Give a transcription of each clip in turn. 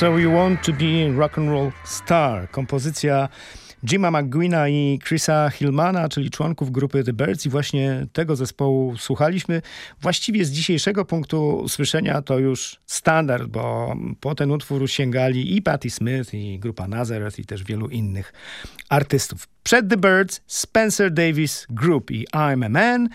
So you want to be rock and roll star. Kompozycja Jima McGuina i Chrisa Hillmana, czyli członków grupy The Birds i właśnie tego zespołu słuchaliśmy. Właściwie z dzisiejszego punktu słyszenia to już standard, bo po ten utwór sięgali i Patti Smith, i grupa Nazareth, i też wielu innych artystów. Przed The Birds Spencer Davis Group i I'm a Man,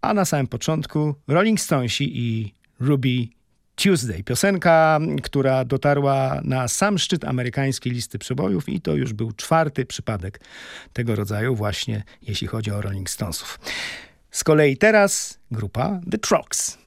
a na samym początku Rolling Stonesi i Ruby Tuesday. Piosenka, która dotarła na sam szczyt amerykańskiej listy przebojów i to już był czwarty przypadek tego rodzaju właśnie, jeśli chodzi o Rolling Stonesów. Z kolei teraz grupa The Trucks.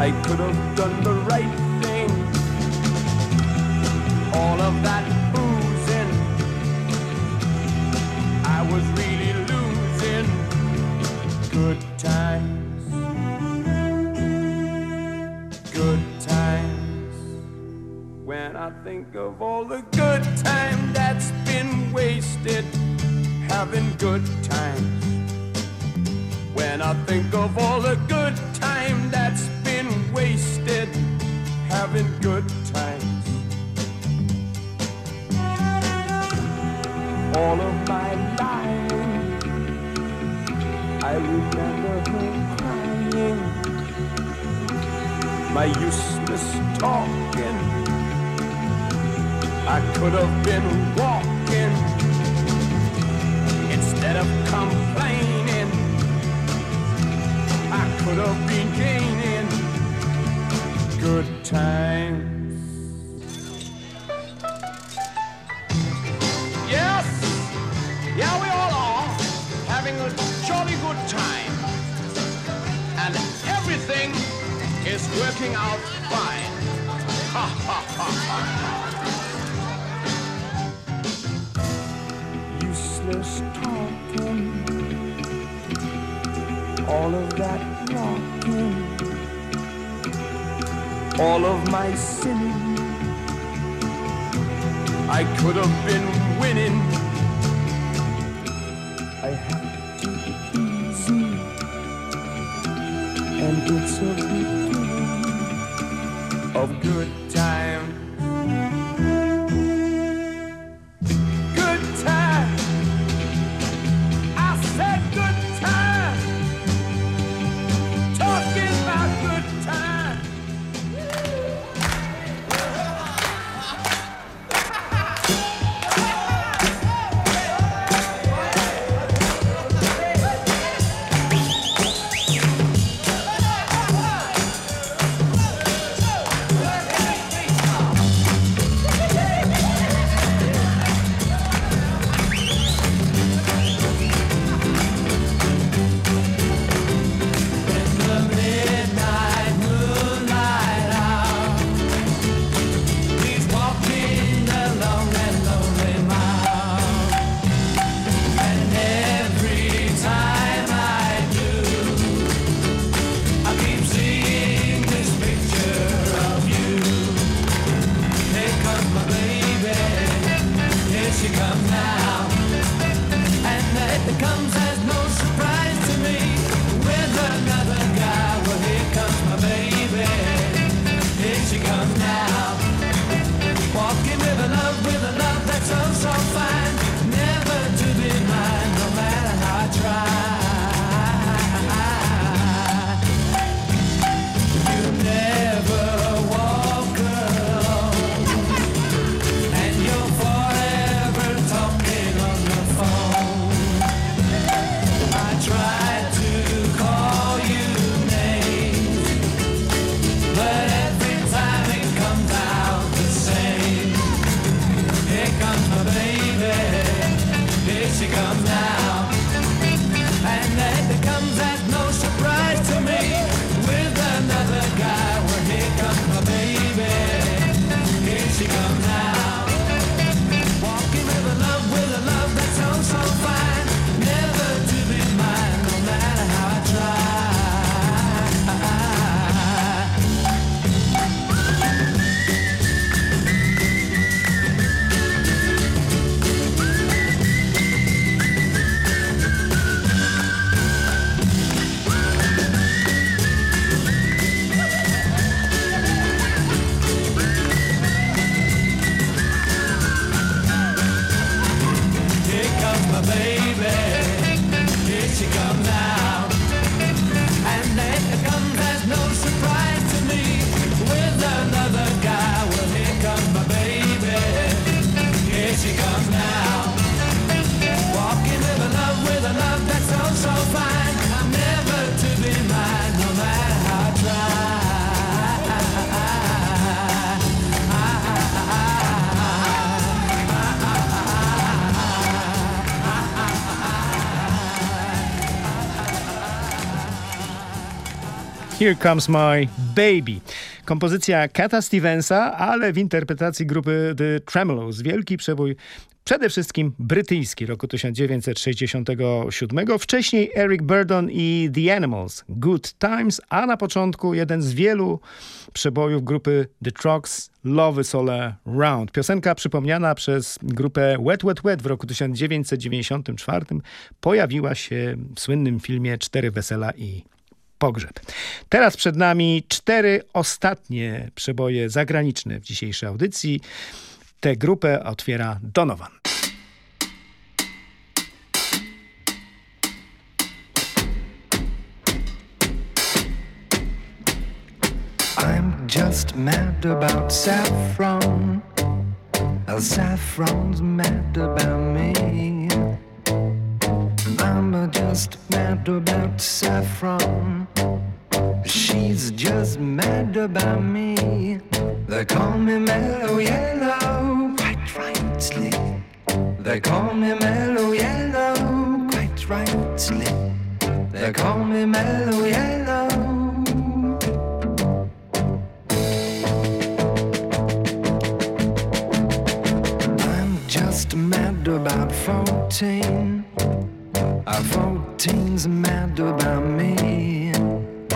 I could have done the right thing. All of that boozing, I was really losing. Good times, good times. When I think of all the good time that's been wasted, having good times. When I think of all the good All of my lying, I remember her crying. My useless talking, I could have been walking instead of complaining. I could have been gaining good times. Working out fine. Ha ha ha ha. Useless talking all of that walking, all of my sinning. I could have been winning. Good Here Comes My Baby. Kompozycja Cata Stevensa, ale w interpretacji grupy The Tremolos. Wielki przebój przede wszystkim brytyjski roku 1967. Wcześniej Eric Burdon i The Animals, Good Times, a na początku jeden z wielu przebojów grupy The Trucks, Love is All Around. Piosenka przypomniana przez grupę Wet Wet Wet w roku 1994 pojawiła się w słynnym filmie Cztery Wesela i pogrzeb. Teraz przed nami cztery ostatnie przeboje zagraniczne w dzisiejszej audycji. Tę grupę otwiera Donovan. I'm just mad about saffron. Saffron's mad about me. Just mad about saffron. She's just mad about me. They call me mellow yellow, quite rightly. They call me mellow yellow, quite rightly. They call me mellow yellow. I'm just mad about fourteen. Mad about me. I'm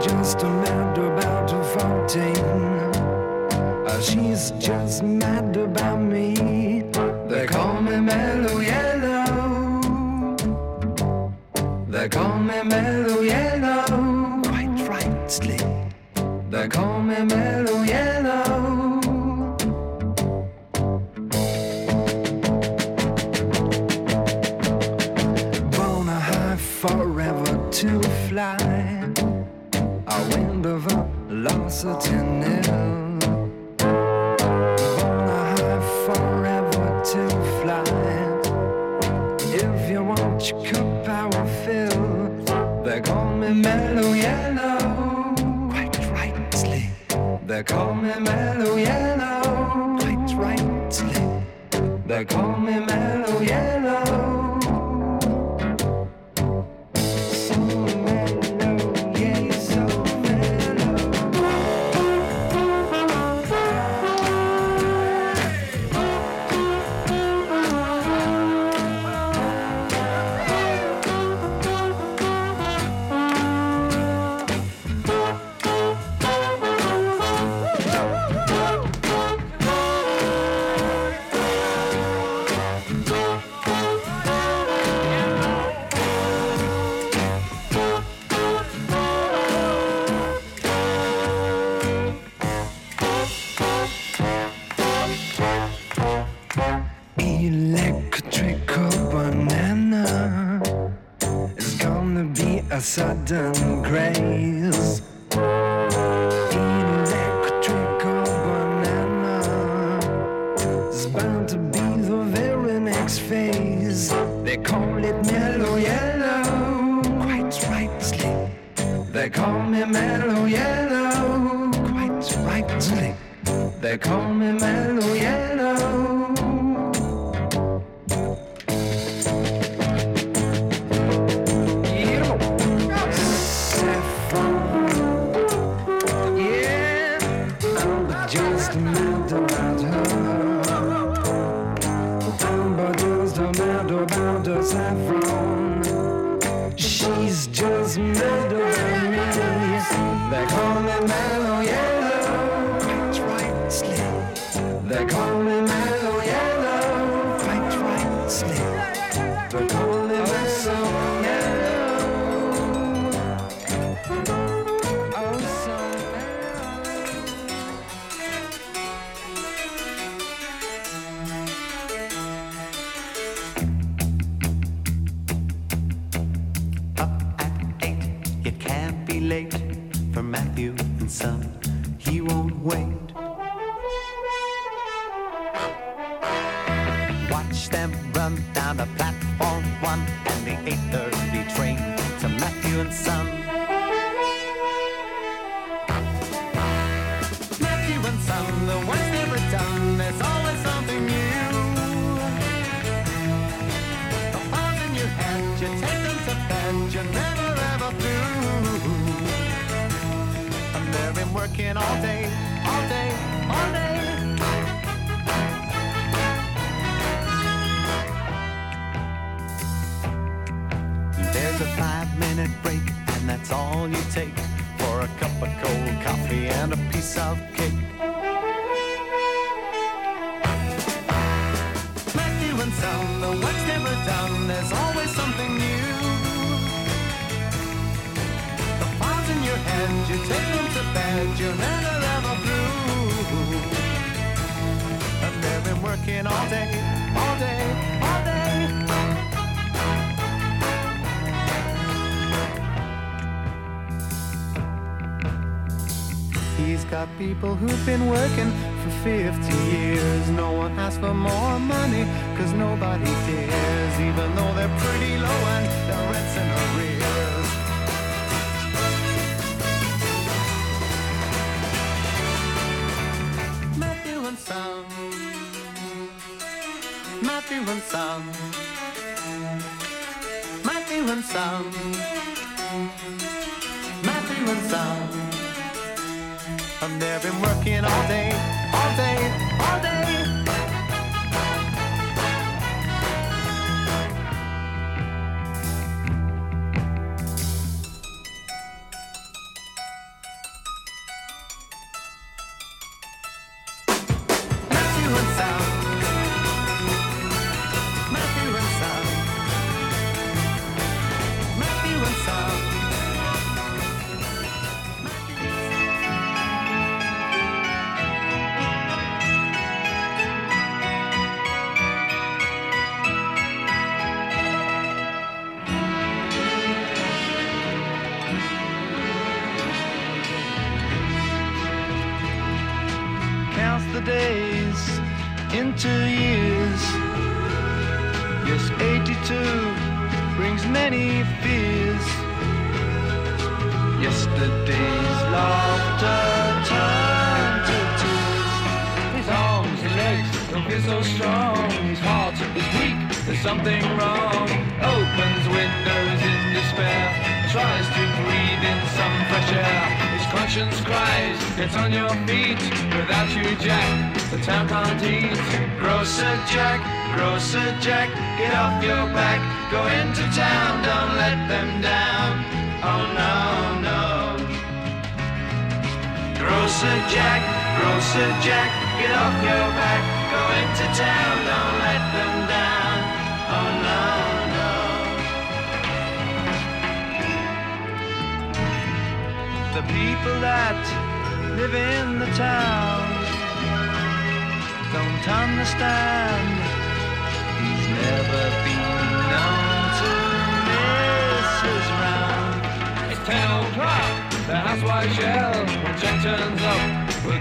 just mad about fourteen. Uh, she's just mad about me. They call me mellow yellow. They call me mellow yellow. Quite rightly. They call me mellow They call me mellow a sudden late for Matthew and Son. He won't wait. Watch them run down the platform one and the 8:30 train to Matthew and Son. Working all day, all day, all day. There's a five minute break, and that's all you take for a cup of cold coffee and a piece of cake. You take them to bed, you're never ever through. And they've been working all day, all day, all day. He's got people who've been working for 50 years. No one asks for more money, cause nobody cares, even though they're pretty low and Matthew and Son. Matthew and Son. Matthew and Son. And they've been working all day, all day, all day.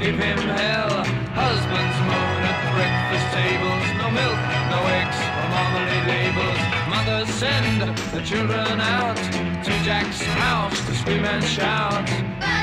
Give him hell. Husbands moan at breakfast tables. No milk, no eggs, or marmalade labels. Mothers send the children out to Jack's house to scream and shout.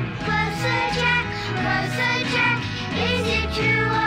You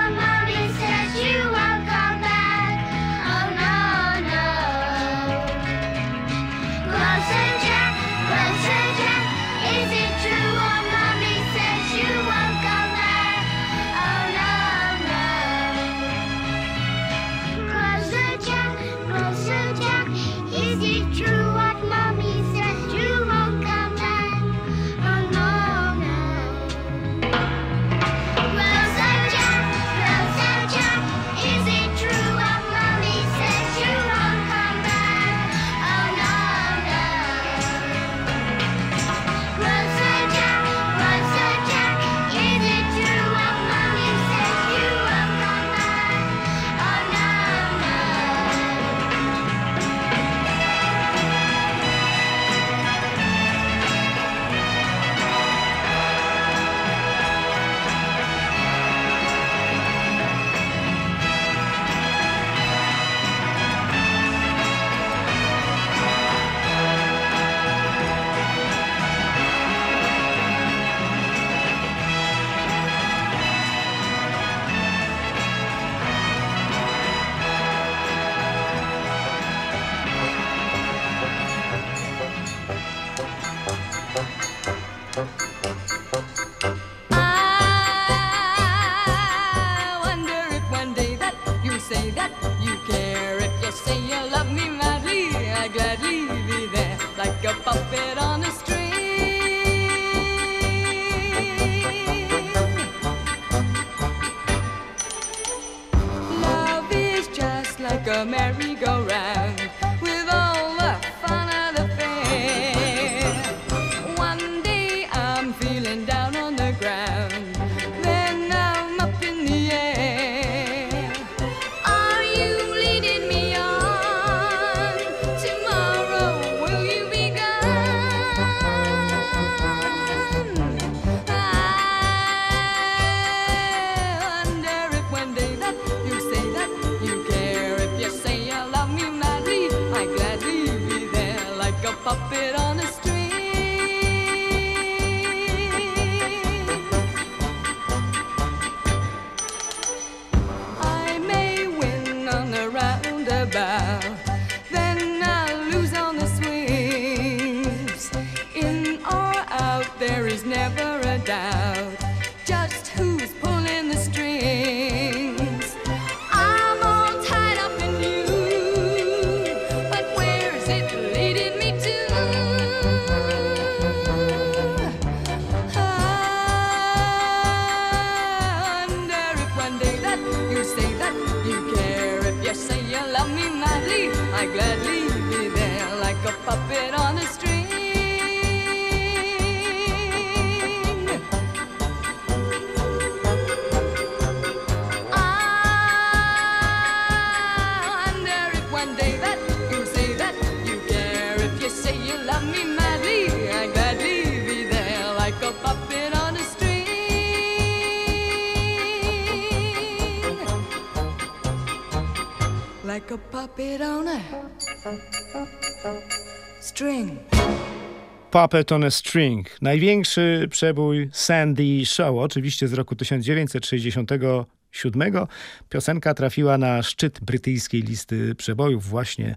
Puppet on a String. Największy przebój Sandy Show, oczywiście z roku 1967. Piosenka trafiła na szczyt brytyjskiej listy przebojów właśnie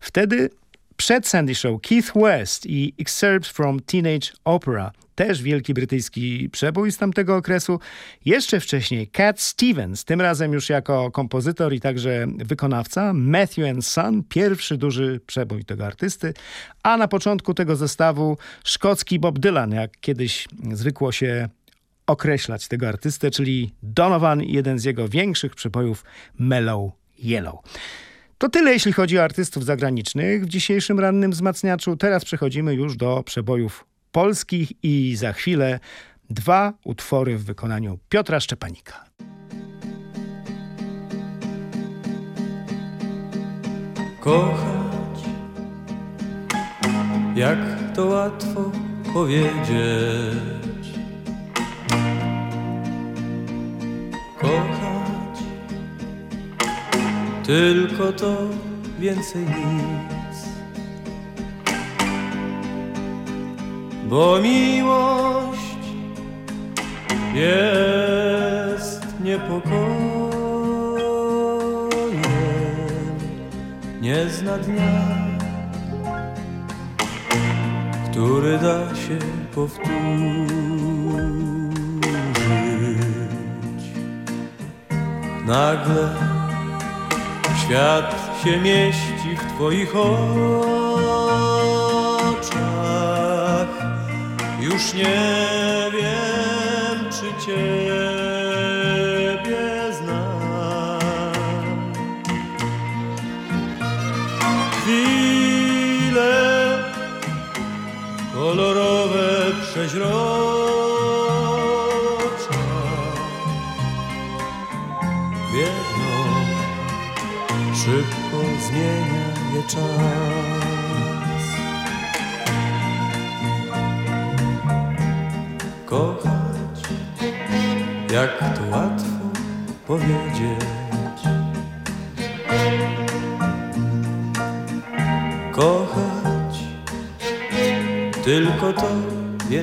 wtedy. Przed Sandy Show Keith West i Excerpts from Teenage Opera, też wielki brytyjski przebój z tamtego okresu. Jeszcze wcześniej Cat Stevens, tym razem już jako kompozytor i także wykonawca. Matthew and Son, pierwszy duży przebój tego artysty. A na początku tego zestawu szkocki Bob Dylan, jak kiedyś zwykło się określać tego artystę, czyli Donovan, jeden z jego większych przebojów Mellow Yellow. To tyle, jeśli chodzi o artystów zagranicznych w dzisiejszym rannym wzmacniaczu. Teraz przechodzimy już do przebojów polskich i za chwilę dwa utwory w wykonaniu Piotra Szczepanika. kochać. Jak to łatwo powiedzieć. Kochać tylko to więcej nic. Bo miłość jest niepokojem nie zna dnia, który da się powtórzyć. Nagle świat się mieści w Twoich oczach. Już nie wiem, czy Ciebie znam. chwile kolorowe przeźrocza biegną szybko zmienia je czas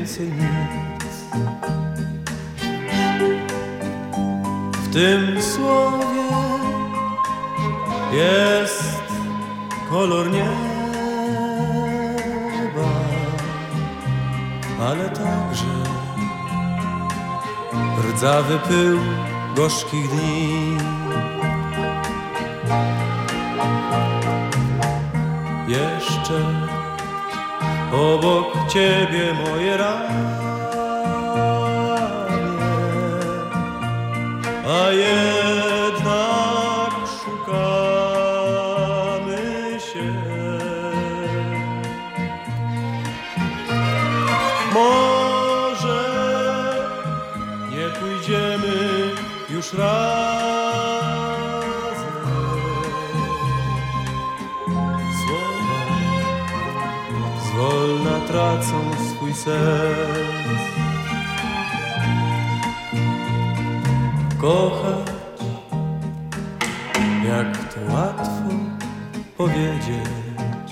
więcej nic. W tym słowie jest kolor nieba, ale także rdzawy pył gorzkich dni. jeszcze obok ciebie moje ramię, sens. Kochać, jak to łatwo powiedzieć.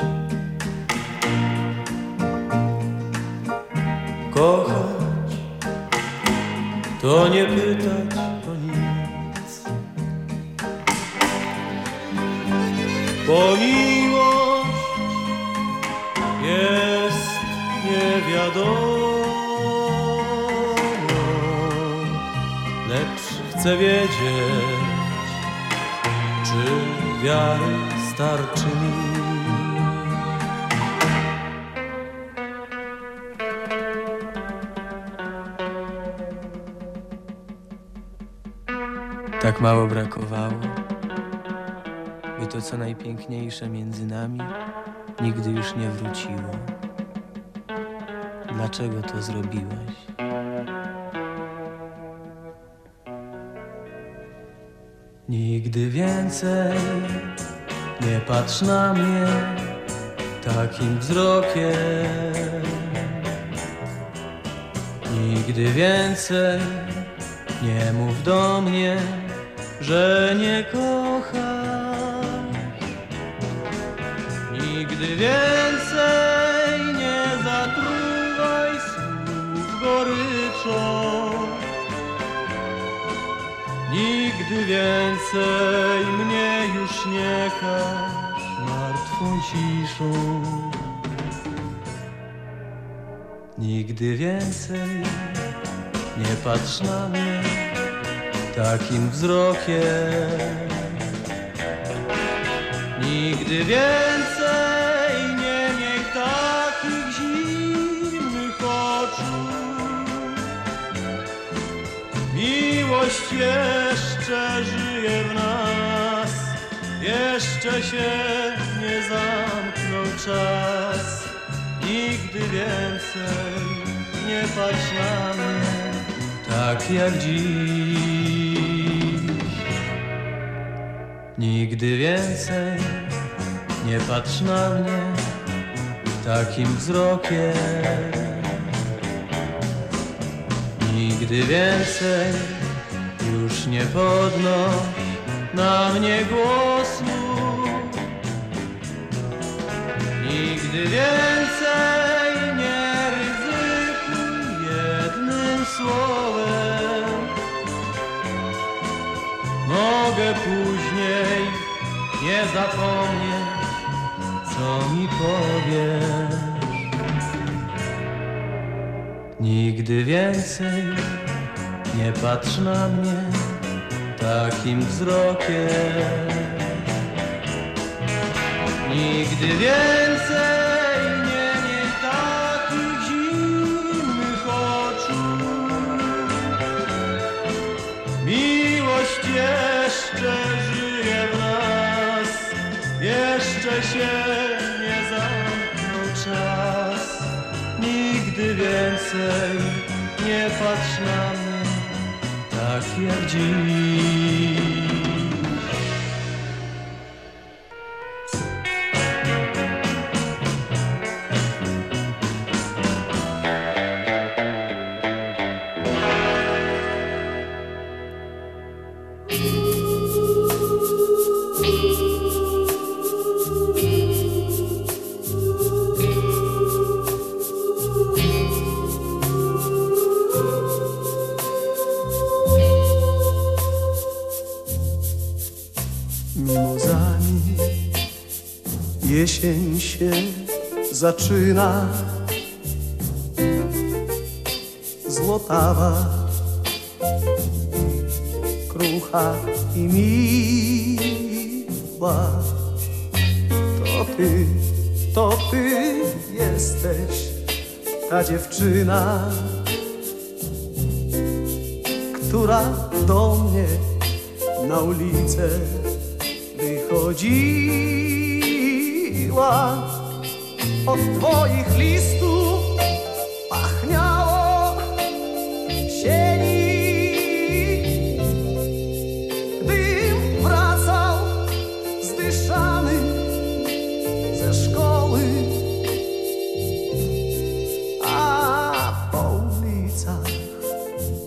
Kochać, to nie pytać o nic. Bo miłość niewiadomą, lecz chcę wiedzieć, czy wiary starczy mi. Tak mało brakowało, by to co najpiękniejsze między nami nigdy już nie wróciło. Dlaczego to zrobiłeś? Nigdy więcej nie patrz na mnie takim wzrokiem. Nigdy więcej nie mów do mnie, że nie kochasz. Nigdy więcej mnie już nie każ martwą ciszą. Nigdy więcej nie patrz na mnie takim wzrokiem. Nigdy więcej nie miej takich zimnych oczu. Miłość jeszcze jeszcze się nie zamknął czas. Nigdy więcej nie patrz na mnie tak jak dziś. Nigdy więcej nie patrz na mnie takim wzrokiem. Nigdy więcej już nie podnoś na mnie głosu. Nigdy więcej nie ryzykuj jednym słowem. Mogę później nie zapomnieć, co mi powiesz. Nigdy więcej nie patrz na mnie takim wzrokiem. Nigdy więcej się nie zamknął czas. Nigdy więcej nie patrz na mnie tak jak dziś. Mimozami jesień się zaczyna. Złotawa, krucha i miła. To ty, to ty jesteś ta dziewczyna Która do mnie na ulicę chodziła. Od twoich listów pachniało sieni. Gdym wracał zdyszany ze szkoły A po ulicach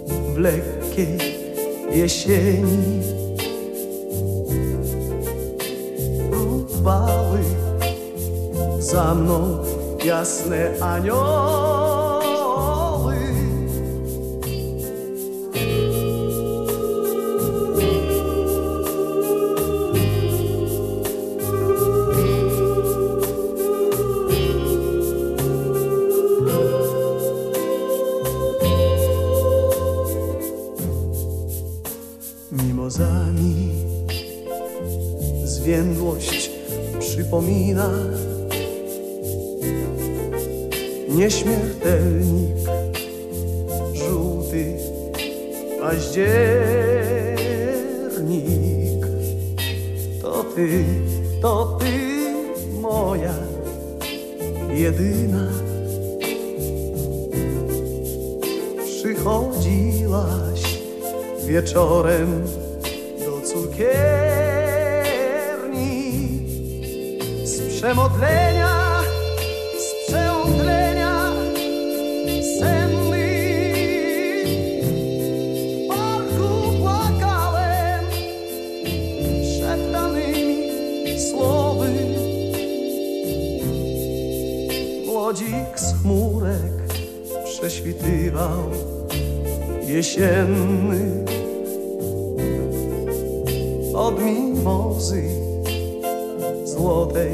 w lekkiej jesieni za mną jasne anioły Przychodziłaś wieczorem do cukierni z przemodlenia, z przeomdlenia senny. W parku płakałem szeptanymi słowy. Młodzik z chmurek prześwitywał jesienny od mimozy złotej.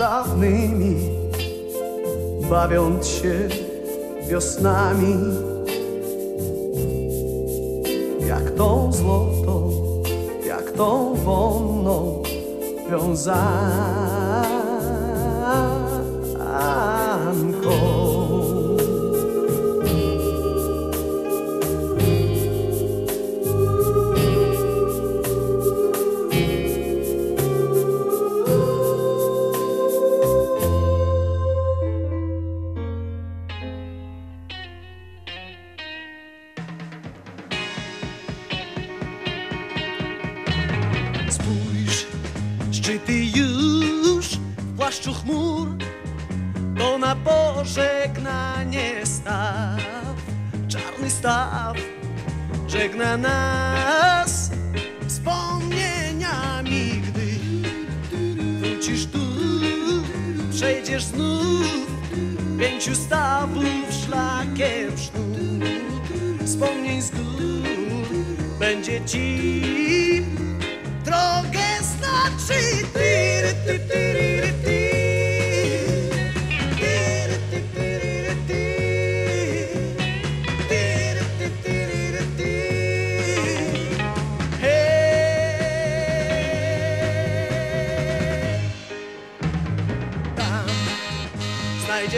Dawnymi bawiąc się wiosnami jak tą złotą, jak tą wonną wiązanką. Żegna nas wspomnieniami, gdy wrócisz tu, przejdziesz znów pięciu stawów szlakiem sznur, wspomnień z gór będzie ci drogę znaczy ty,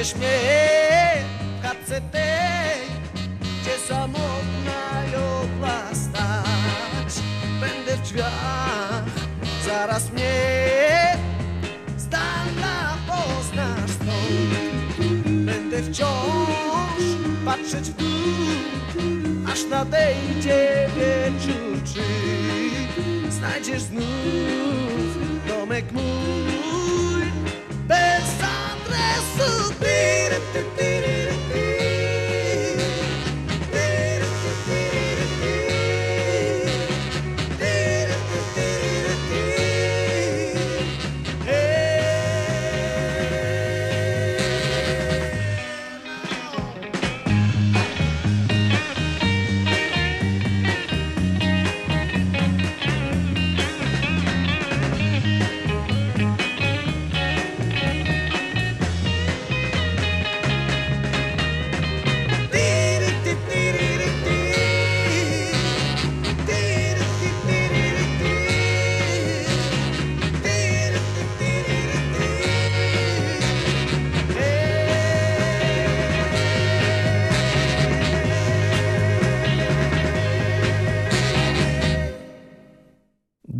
znajdziesz mnie w chatce tej, gdzie samotna jodła stać. Będę w drzwiach, zaraz mnie z dala poznasz stąd. Będę wciąż patrzeć w dół, aż nadejdzie wieczór, czy znajdziesz znów domek mój adresu.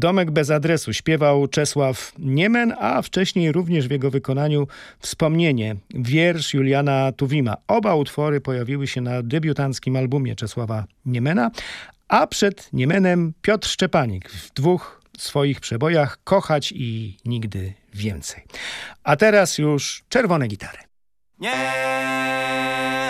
Domek bez adresu śpiewał Czesław Niemen, a wcześniej również w jego wykonaniu Wspomnienie, wiersz Juliana Tuwima. Oba utwory pojawiły się na debiutanckim albumie Czesława Niemena, a przed Niemenem Piotr Szczepanik w dwóch swoich przebojach Kochać i Nigdy Więcej. A teraz już czerwone gitary. Nie!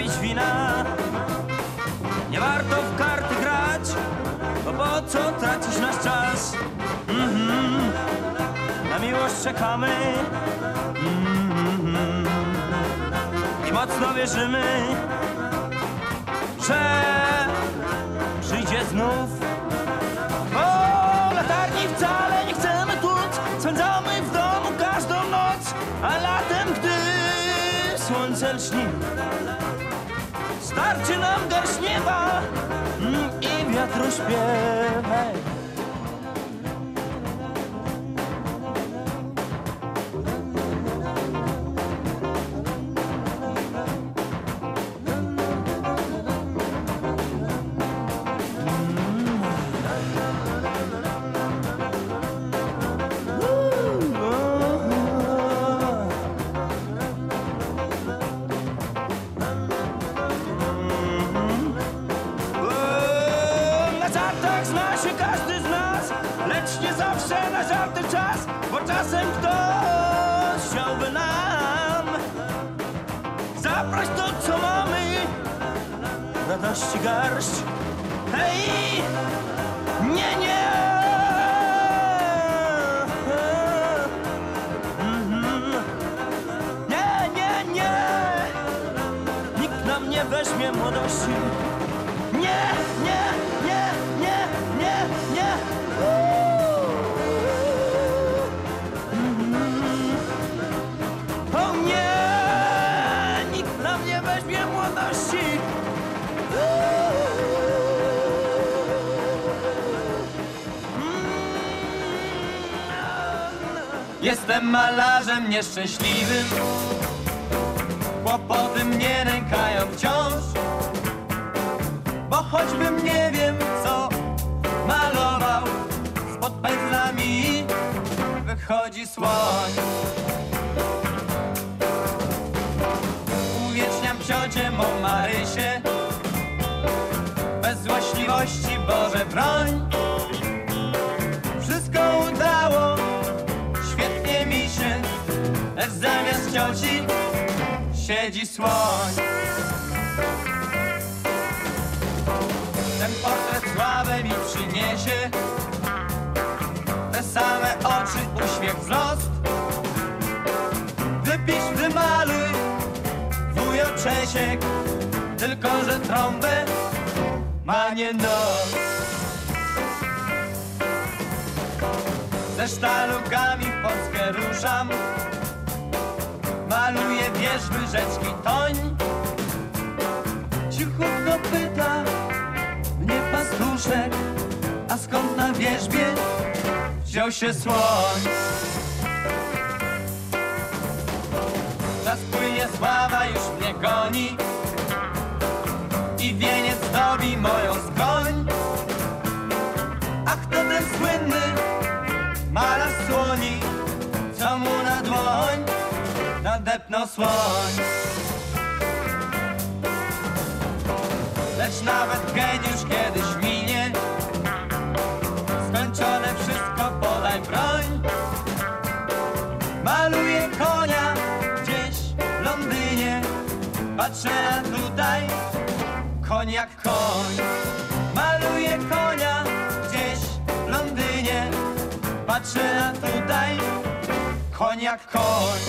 Pić wina. Nie warto w karty grać, bo po co tracić nasz czas? Mhm. Na miłość czekamy. Mhm. I mocno wierzymy, że przyjdzie znów. O, latarni wcale nie chcemy tłuc Spędzamy w domu każdą noc A latem, gdy słońce lśni Starczy nam garść nieba mm, I wiatru śpiew radości garść. Hej, nie, nie. Mhm. Nie, nie, nie. Nikt nam nie weźmie młodości. Jestem malarzem nieszczęśliwym. Kłopoty mnie nękają wciąż. Bo choćbym nie wiem co malował Spod pędzlami wychodzi słoń. Uwieczniam ciocie mą Marysię. Bez złośliwości Boże broń cioci Siedzi słoń. Ten portret sławę mi przyniesie. Te same oczy, uśmiech, wzrost. Wypisz, wymaluj Wujo Czesiek. Tylko, że trąbę ma nie nos. Ze sztalugami w Polskę ruszam Maluję wierzby, rzeczki, toń. Cichutko pyta mnie pastuszek A skąd na wierzbie wziął się słoń? Czas płynie, sława już mnie goni I wieniec zdobi moją skroń nadepnął słoń. Lecz nawet geniusz kiedyś minie. Skończone wszystko, podaj broń. Maluję konia gdzieś w Londynie. Patrzę na tutaj, koń jak koń. Maluję konia gdzieś w Londynie. Patrzę na tutaj, koń jak koń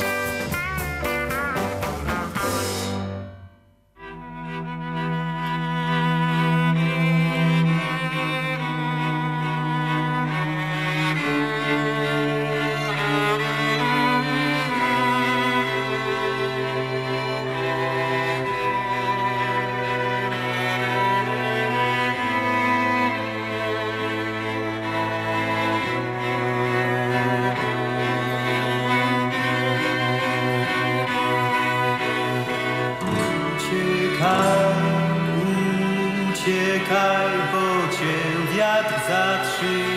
zatrzymać.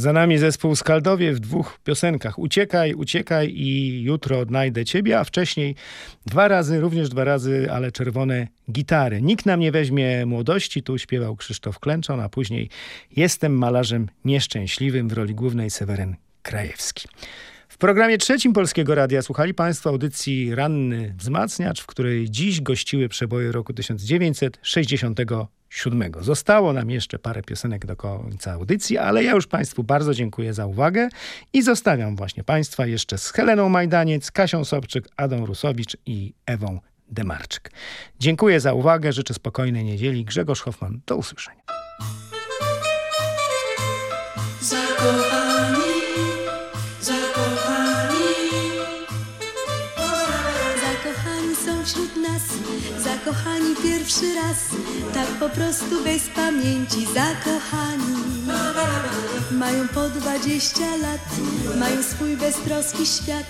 Za nami zespół Skaldowie w dwóch piosenkach. Uciekaj, uciekaj i jutro odnajdę ciebie, a wcześniej dwa razy, również dwa razy, ale czerwone gitary. Nikt nam nie weźmie młodości, tu śpiewał Krzysztof Klęczon, a później Jestem malarzem nieszczęśliwym w roli głównej Seweryn Krajewski. W programie trzecim Polskiego Radia słuchali Państwo audycji Ranny Wzmacniacz, w której dziś gościły przeboje roku 1967. Zostało nam jeszcze parę piosenek do końca audycji, ale ja już Państwu bardzo dziękuję za uwagę i zostawiam właśnie Państwa jeszcze z Heleną Majdaniec, Kasią Sobczyk, Adą Rusowicz i Ewą Demarczyk. Dziękuję za uwagę, życzę spokojnej niedzieli. Grzegorz Hoffman, do usłyszenia. Zakochani. Pierwszy raz, tak po prostu bez pamięci zakochani. Mają po dwadzieścia lat, mają swój beztroski świat,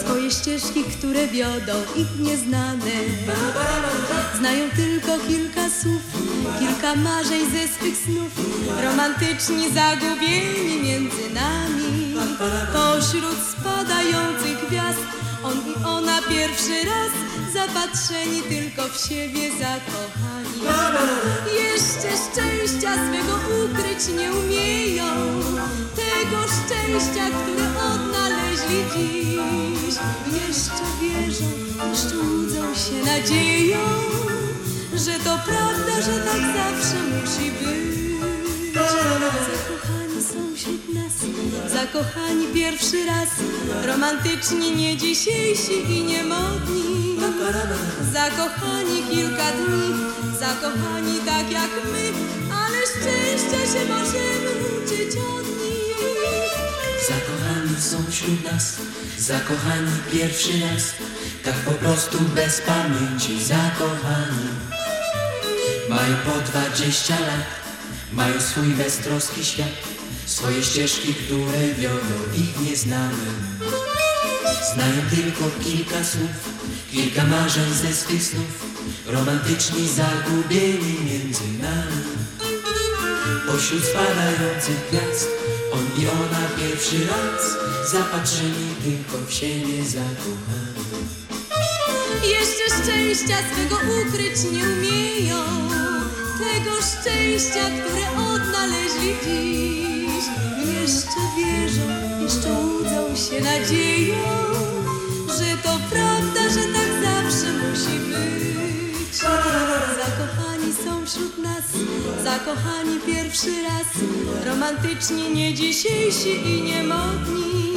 swoje ścieżki, które wiodą ich nieznane. Znają tylko kilka słów, kilka marzeń ze swych snów, romantyczni, zagubieni między nami. Pośród spadających gwiazd, on i ona pierwszy raz, zapatrzeni tylko w siebie, zakochani. Jeszcze szczęścia swego ukryć nie umieją, tego szczęścia, które odnaleźli dziś. Jeszcze wierzą, jeszcze łudzą się nadzieją, że to prawda, że tak zawsze musi być. Nas, zakochani pierwszy raz, romantyczni, nie dzisiejsi i niemodni. Zakochani kilka dni, zakochani tak jak my, ale szczęścia się możemy uczyć od nich. Zakochani są wśród nas, zakochani pierwszy raz, tak po prostu bez pamięci zakochani. Mają po dwadzieścia lat, mają swój beztroski świat, swoje ścieżki, które wiodą ich nieznanym. Znają tylko kilka słów, kilka marzeń ze swych snów, romantyczni, zagubieni między nami. Pośród spadających gwiazd, on i ona pierwszy raz, zapatrzeni tylko w siebie zakochani. Jeszcze szczęścia swego ukryć nie umieją, tego szczęścia, które odnaleźli dziś. Się nadzieją, że to prawda, że tak zawsze musi być. Zakochani są wśród nas, zakochani pierwszy raz, romantyczni, nie dzisiejsi i niemodni.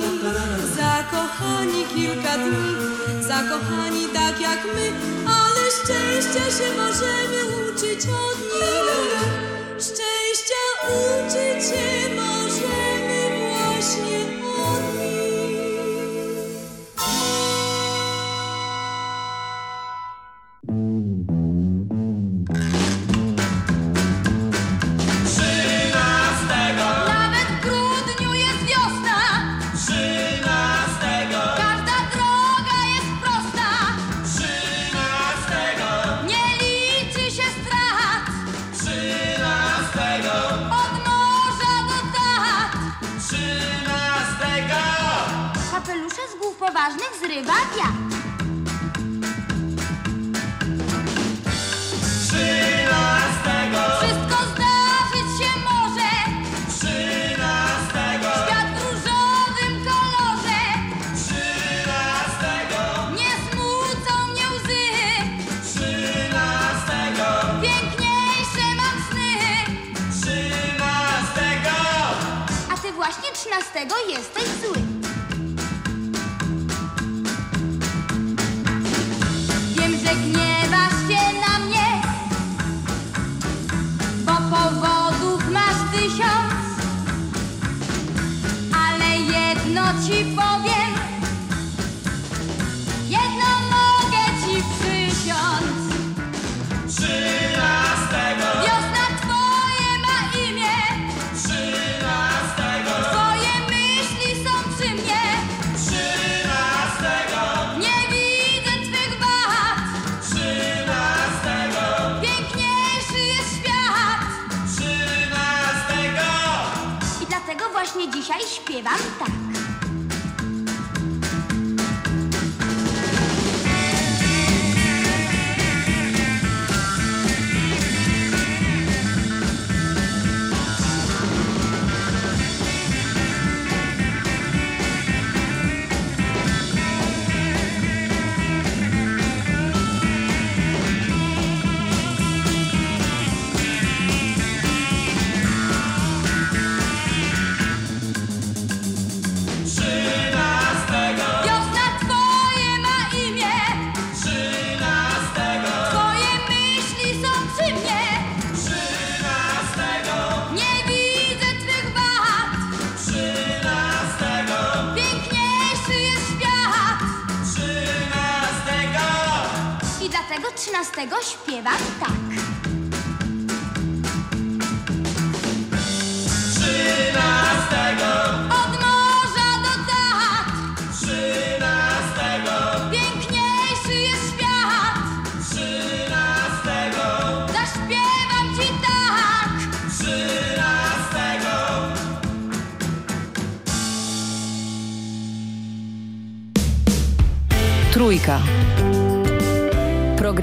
Zakochani kilka dni, zakochani tak jak my, ale szczęścia się możemy uczyć od nich. Szczęścia uczyć się wiatr. Trzynastego, Wszystko zdarzyć się może. trzynastego, Świat w różowym kolorze. trzynastego, Nie smucą mnie łzy. trzynastego, Piękniejsze mam sny. trzynastego. A ty właśnie trzynastego jesteś No ci powiem, jedno mogę ci przysiąc. Trzynastego. Wiosna twoje ma imię. Trzynastego. Twoje myśli są przy mnie. Trzynastego. Nie widzę twych wad. Trzynastego. Piękniejszy jest świat. Trzynastego. I dlatego właśnie dzisiaj śpiewam tak. 13 śpiewam tak. Trzynastego. Od morza do teatr, Trzynastego, piękniejszy jest świat. trzynastego, Zaśpiewam ci tak. trzynastego. Trójka.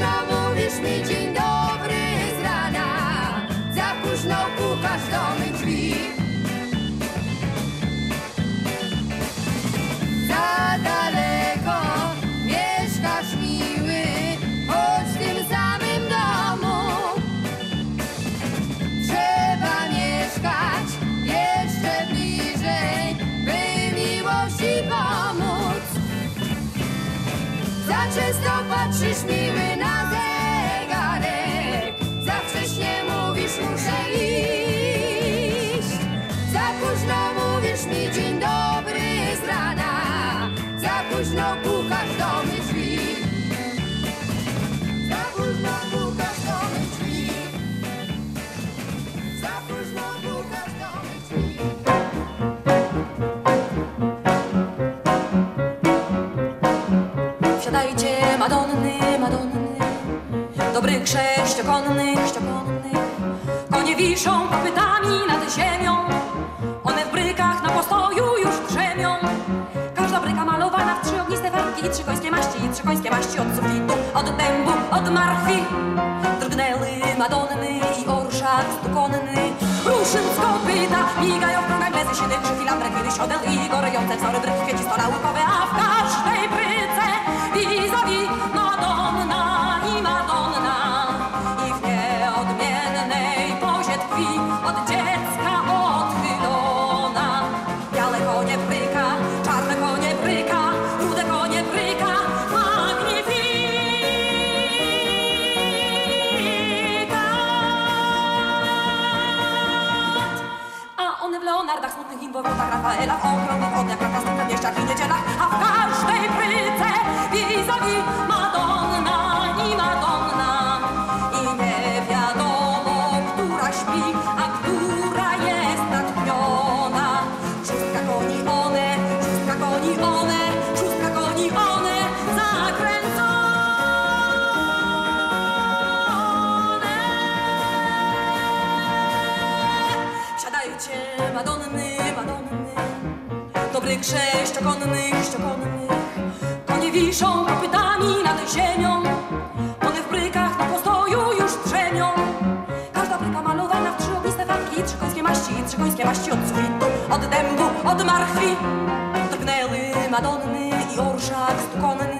Mówisz mi dzień dobry z rana. Za późno pukasz do mych drzwi. Za daleko mieszkasz miły. Choć w tym samym domu. Trzeba mieszkać jeszcze bliżej, by miłości pomóc. Za często patrzysz miły Madonny, Madonny, dobrych sześciokonnych, sześciokonnych. Konie wiszą kopytami nad ziemią, one w brykach na postoju już drzemią. Każda bryka malowana w trzy ogniste farbki i trzy końskie maści, i trzy końskie maści od sufitu, od dębu, od marfi. Drgnęły Madonny i orszak stukonny, ruszyn z kopyta, migają w krągach bezy siedem, krzyki lamprek, kiedy siodeł i gorejące wzory bryki, kwieci stola łykowe, a w każdej bryce w w Leonardach, smutnych inwowotach Rafaela, w ogromnych ogniach, na następnych mieściach i niedzielach, a w każdej bryce Madonny, Madonny, dobrych sześciokonnych, ściokonnych. Konie wiszą kopytami nad ziemią, one w brykach na postoju już drzemią. Każda bryka malowana w trzy ogniste farbki, trzy końskie maści, trzy końskie maści od sufitu, od dębu, od marchwi. Drgnęły Madonny i orszak stukonny.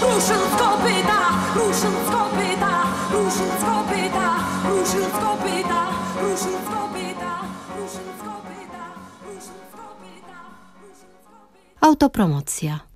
Ruszył z kopyta, ruszył z kopyta, ruszył z kopyta, ruszył z kopyta, ruszył z kopyta, ruszył z kopyta. Autopromocja.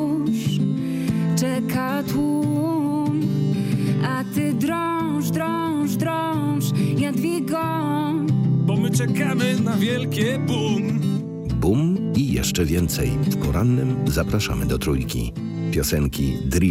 czeka tłum. A ty drąż, drąż, drąż, Jadwigo, Bo my czekamy na wielkie boom. Bum i jeszcze więcej. W porannym zapraszamy do trójki. Piosenki Dream.